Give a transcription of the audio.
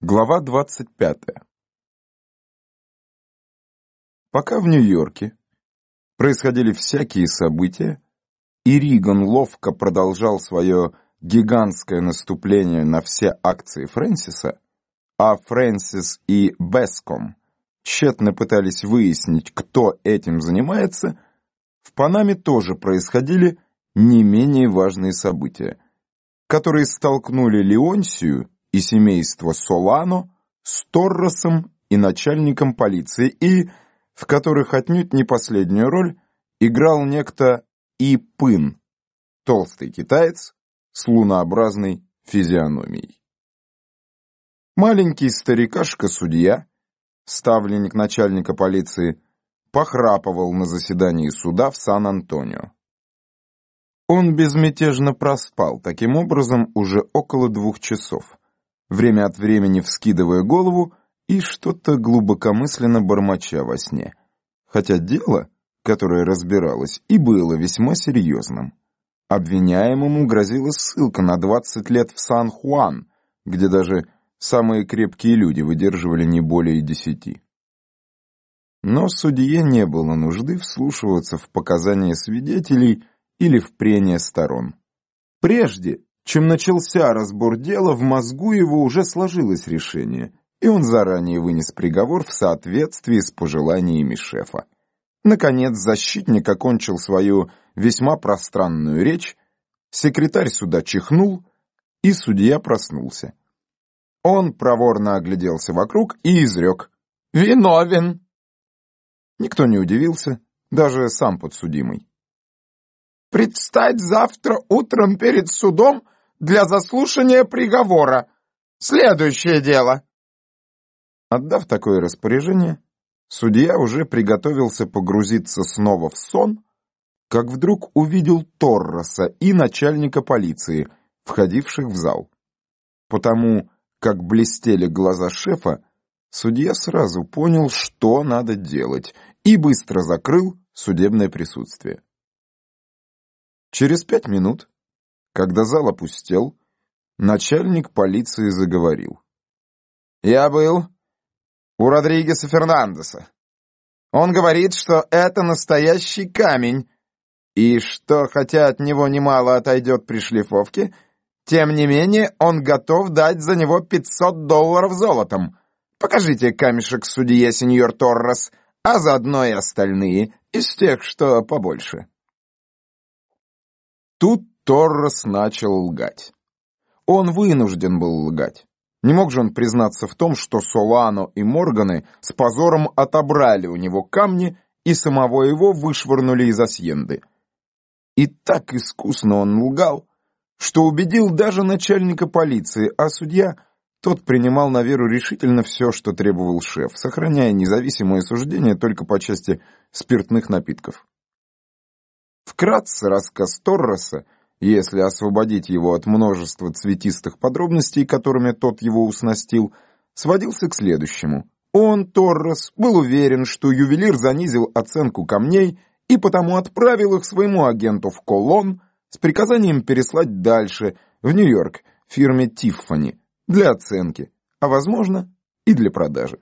Глава 25. Пока в Нью-Йорке происходили всякие события, и Риган ловко продолжал свое гигантское наступление на все акции Фрэнсиса, а Фрэнсис и Беском тщетно пытались выяснить, кто этим занимается, в Панаме тоже происходили не менее важные события, которые столкнули Леонсию и семейство Солано с Торросом и начальником полиции, и в которых отнюдь не последнюю роль играл некто И Пын, толстый китаец с лунообразной физиономией. Маленький старикашка-судья, ставленник начальника полиции, похрапывал на заседании суда в Сан-Антонио. Он безмятежно проспал, таким образом, уже около двух часов время от времени вскидывая голову и что-то глубокомысленно бормоча во сне. Хотя дело, которое разбиралось, и было весьма серьезным. Обвиняемому грозила ссылка на 20 лет в Сан-Хуан, где даже самые крепкие люди выдерживали не более десяти. Но судье не было нужды вслушиваться в показания свидетелей или в прения сторон. Прежде чем начался разбор дела, в мозгу его уже сложилось решение, и он заранее вынес приговор в соответствии с пожеланиями шефа. Наконец, защитник окончил свою весьма пространную речь, секретарь суда чихнул, и судья проснулся. Он проворно огляделся вокруг и изрек «Виновен!». Никто не удивился, даже сам подсудимый. «Предстать завтра утром перед судом для заслушания приговора. Следующее дело!» Отдав такое распоряжение, судья уже приготовился погрузиться снова в сон, как вдруг увидел Торроса и начальника полиции, входивших в зал. Потому как блестели глаза шефа, судья сразу понял, что надо делать, и быстро закрыл судебное присутствие. Через пять минут когда зал опустел, начальник полиции заговорил. «Я был у Родригеса Фернандеса. Он говорит, что это настоящий камень, и что, хотя от него немало отойдет при шлифовке, тем не менее он готов дать за него 500 долларов золотом. Покажите камешек судье, сеньор Торрес, а заодно и остальные, из тех, что побольше». Тут Торрес начал лгать. Он вынужден был лгать. Не мог же он признаться в том, что Солано и Морганы с позором отобрали у него камни и самого его вышвырнули из Асьенды. И так искусно он лгал, что убедил даже начальника полиции, а судья, тот принимал на веру решительно все, что требовал шеф, сохраняя независимое суждение только по части спиртных напитков. Вкратце рассказ Торреса если освободить его от множества цветистых подробностей, которыми тот его уснастил, сводился к следующему. Он, Торрес, был уверен, что ювелир занизил оценку камней и потому отправил их своему агенту в Колон с приказанием переслать дальше, в Нью-Йорк, фирме Тиффани, для оценки, а, возможно, и для продажи.